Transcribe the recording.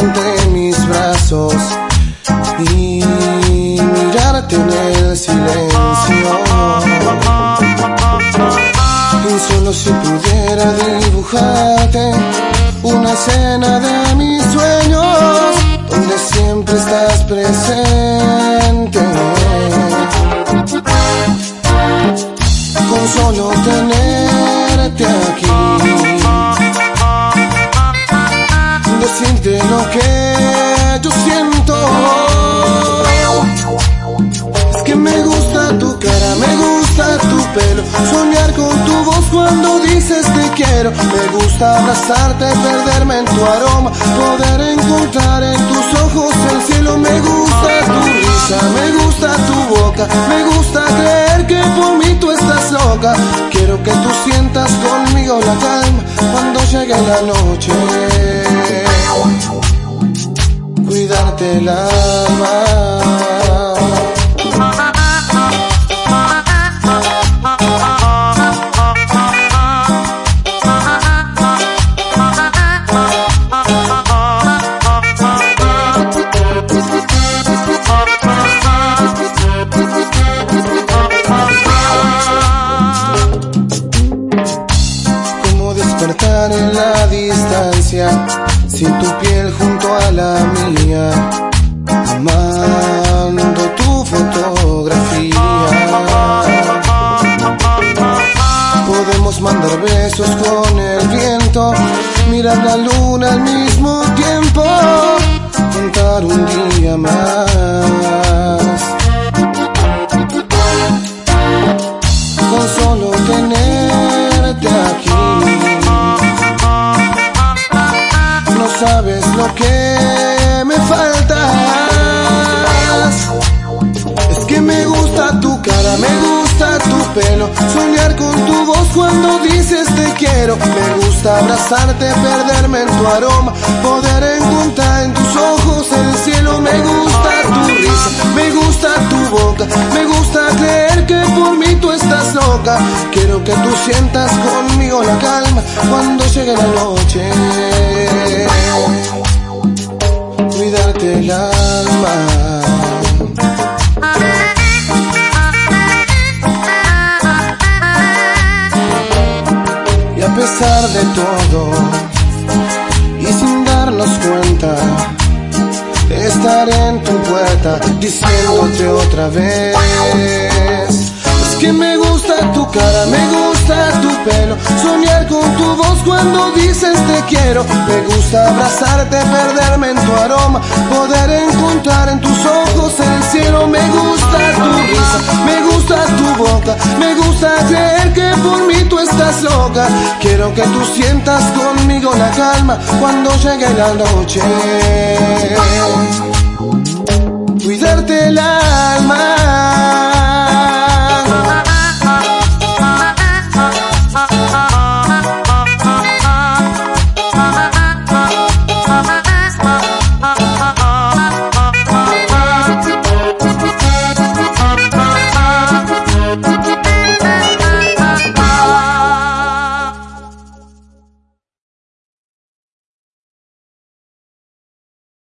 ante mis brazos y mirarte en el silencio. Y solo si pudiera dibujarte una escena de mis sueños, donde siempre estás presente. Con solo tener lo que yo siento. Es que me gusta tu cara, me gusta tu pelo, soñar con tu voz cuando dices te quiero. Me gusta abrazarte, perderme en tu aroma, poder encontrar en tus ojos el cielo. Me gusta tu risa, me gusta tu boca, me gusta creer que por mí tú estás loca. Quiero que tú sientas conmigo la calma cuando llegue la noche. Cuidarte el alma. Cómo despertar en la distancia, sin tu piel a la mía, amando tu fotografía. Podemos mandar besos con el viento, mirar la luna al mismo tiempo, contar un día más. Lo que me falta. Es que me gusta tu cara, me gusta tu pelo, soñar con tu voz cuando dices te quiero. Me gusta abrazarte, perderme en tu aroma, poder encontrar en tus ojos el cielo. Me gusta tu risa, me gusta tu boca, me gusta creer que por mí tú estás loca. Quiero que tú sientas conmigo la calma cuando llegue la noche. Todo, y sin darnos cuenta, estaré en tu puerta diciéndote otra vez. Cuando dices te quiero. Me gusta abrazarte, perderme en tu aroma, poder encontrar en tus ojos el cielo. Me gusta tu risa, me gusta tu boca, me gusta creer que por mí tú estás loca. Quiero que tú sientas conmigo la calma cuando llegue la noche. Cuidarte alma